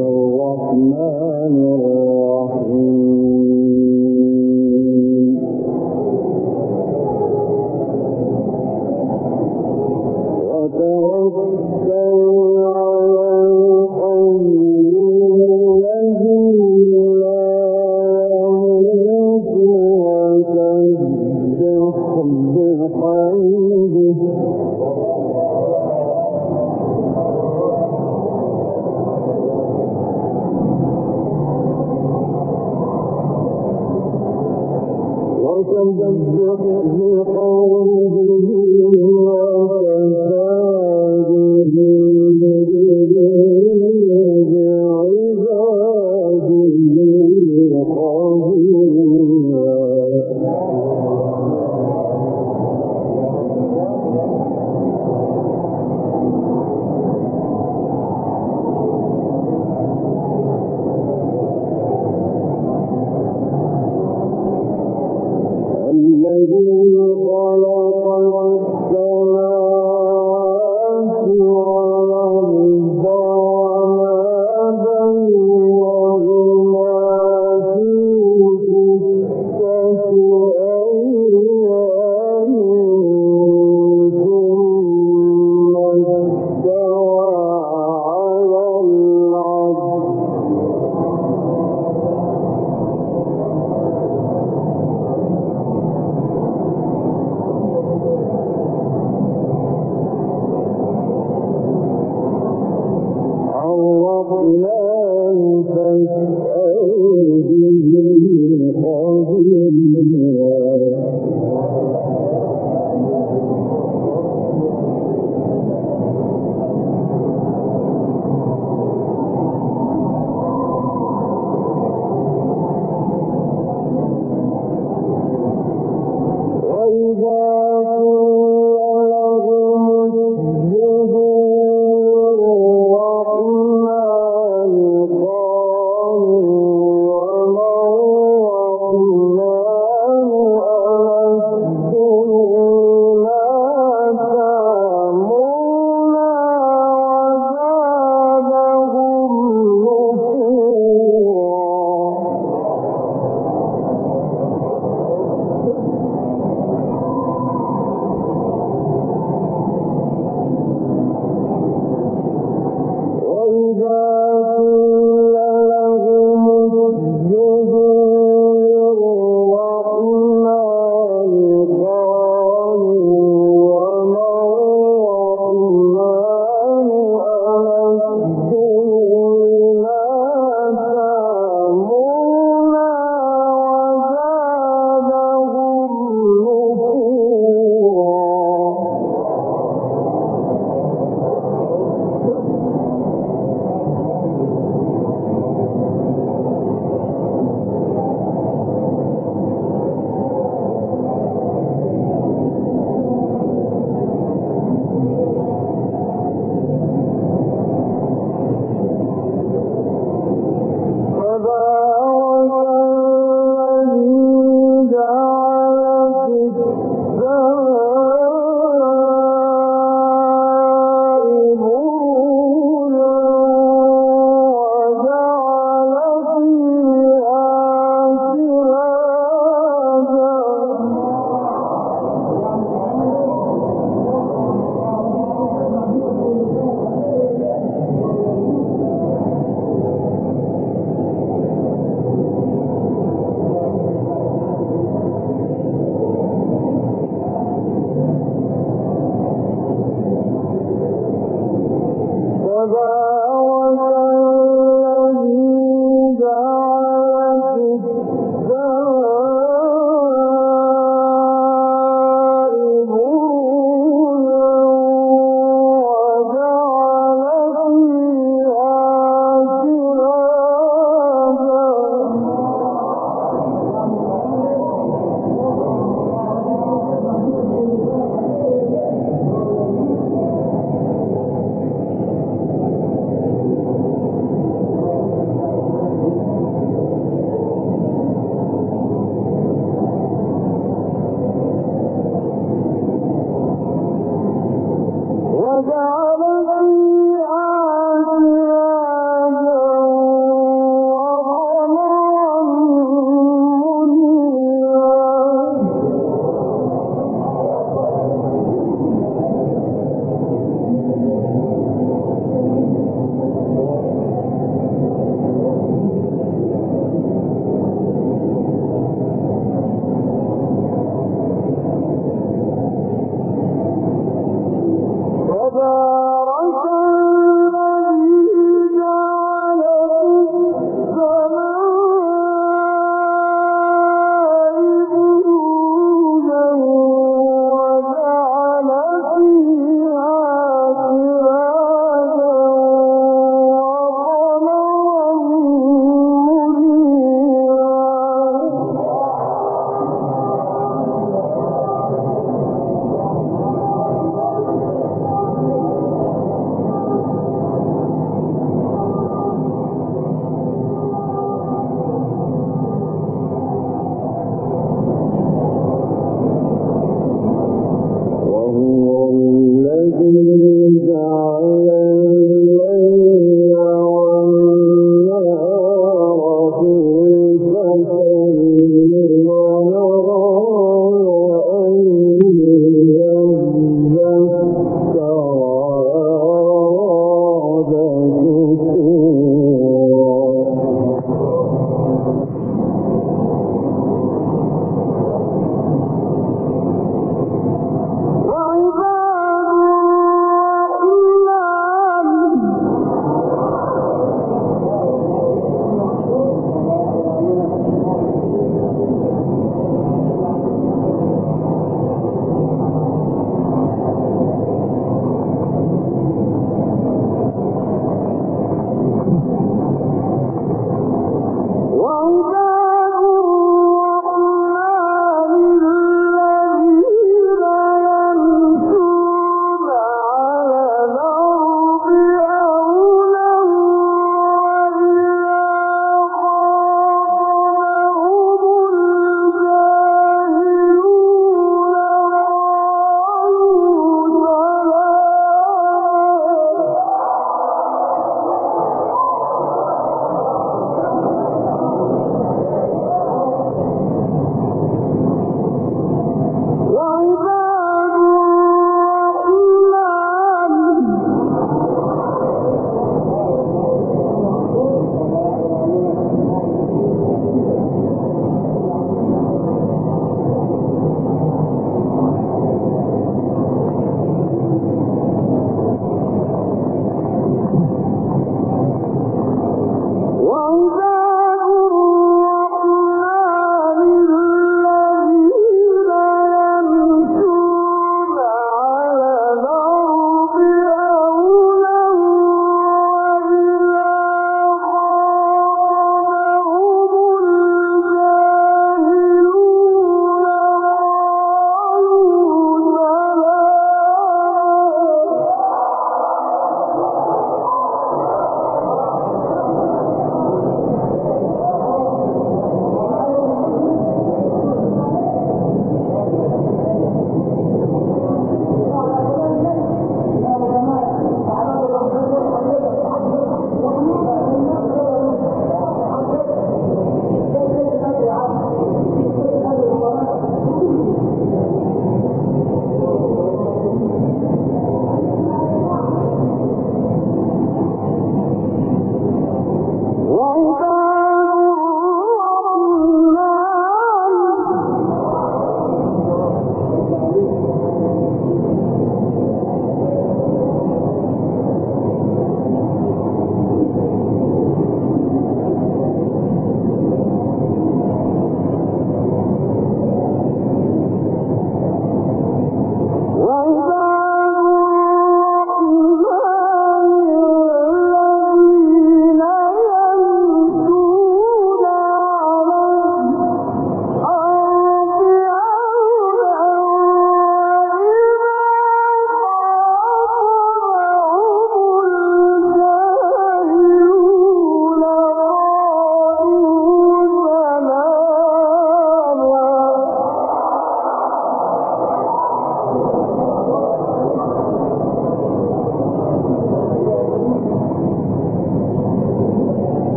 الرحمن الرحيم